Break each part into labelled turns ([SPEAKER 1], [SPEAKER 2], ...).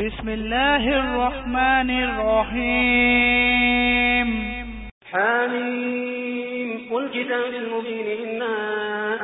[SPEAKER 1] بسم الله الرحمن الرحيم.
[SPEAKER 2] حاميم والكتاب المبين إنا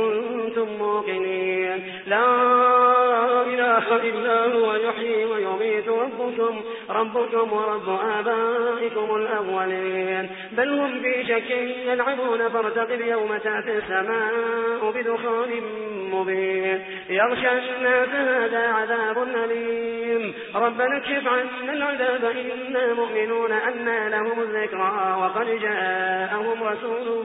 [SPEAKER 2] كنتم موقنين. لا إله إلا هو يحيي ويميت ربكم ربكم ورب آبائكم الأولين. بل هم في شك يلعبون فارتقب يوم تأتي السماء بدخان مبين. يغشى الناس هذا عذاب أليم. ربنا اكشف عنا العذاب إنا مؤمنون أنا لهم الذكرى وقد جاءهم رسول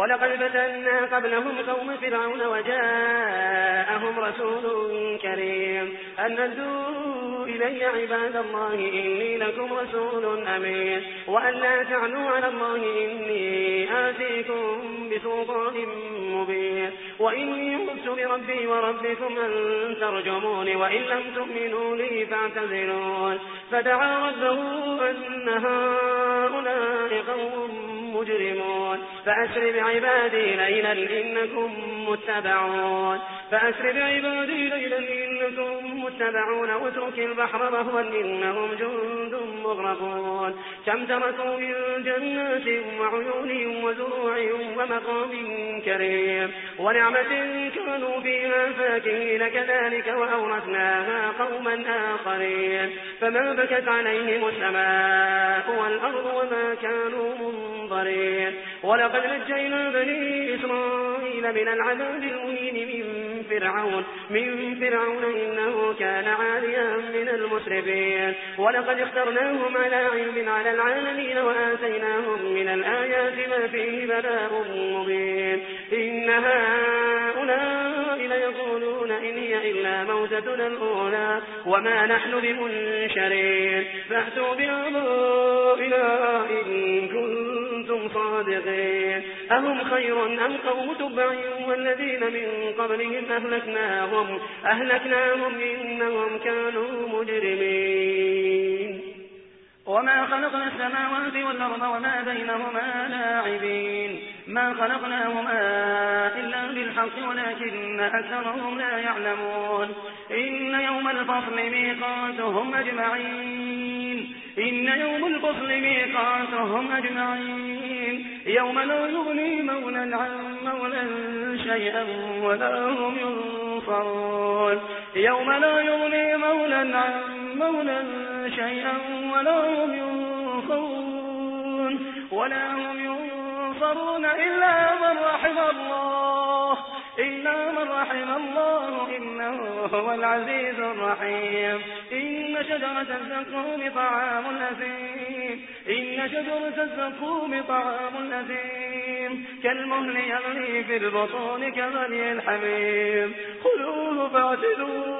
[SPEAKER 2] ولقد فتنا قبلهم قوم فرعون وجاءهم رسول كريم أن ندوا إلي عباد الله إني لكم رسول أمين وأن لا تعلوا على الله إني آتيكم بسلطان مبين وإني قلت بربي وربكم أن ترجمون وإن لم تؤمنوا لي فاعتزلون فدعا ربه أن هؤلاء قوم مجرمون. فأسر بعبادي ليلا إنكم متبعون. فأسر بعبادي ليلا إنكم متبعون. واترك البحر رهوا إنهم جند مغرقون. كم تركوا من جنات وعيون وزروع ومقام كريم. ونعمة كانوا فيها فاكهين كذلك وأورثناها قوما آخرين. فما بكت عليهم السماء والأرض وما كانوا منظرين ولقد نجينا بني إسرائيل من العذاب المهين من فرعون. من فرعون إنه كان عاليا من المسرفين. ولقد اخترناهم على علم على العالمين وآتيناهم من الآيات ما فيه بلاء مبين. إن هؤلاء موتتنا الأولى وما نحن بمنشرين. فأتوا بآبائنا إن كنتم صادقين. أهم خير أم قوم تبع والذين من قبلهم أهلكناهم؟ أهلكناهم إنهم كانوا مجرمين. وما خلقنا السماوات والأرض وما بينهما لاعبين ما خلقناهما إلا بالحق ولكن أكثرهم لا يعلمون إن يوم الفصل ميقاتهم أجمعين إن يوم الفصل ميقاتهم أجمعين يوم لا يغني مولا عن مولا شيئا ولا هم ينصرون يوم لا يغني مولا عن مولا شيئا ولا هم ينصرون ولا هم ينصرون إلا من رحم الله. إلا من رحم الله إنه هو العزيز الرحيم. إن شجرة الزقوم طعام الأثيم. إن شجرة الزقوم طعام الأثيم. كالمهل يغلي في البطون كغلي الحميم. خذوه فاعتلوه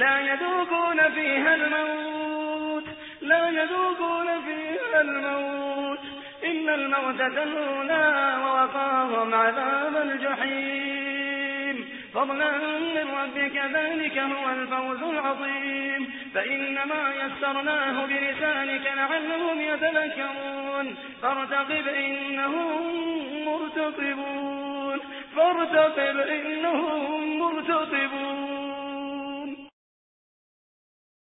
[SPEAKER 2] لا يذوقون فيها الموت يذوقون فيها الموت. إن الموت تنونا ووقاهم عذاب الجحيم. فضلا من ربك ذلك هو الفوز العظيم. فإنما يسرناه بلسانك لعلهم يتذكرون. فارتقب إنهم مرتقبون. فارتقب إنهم مرتقبون.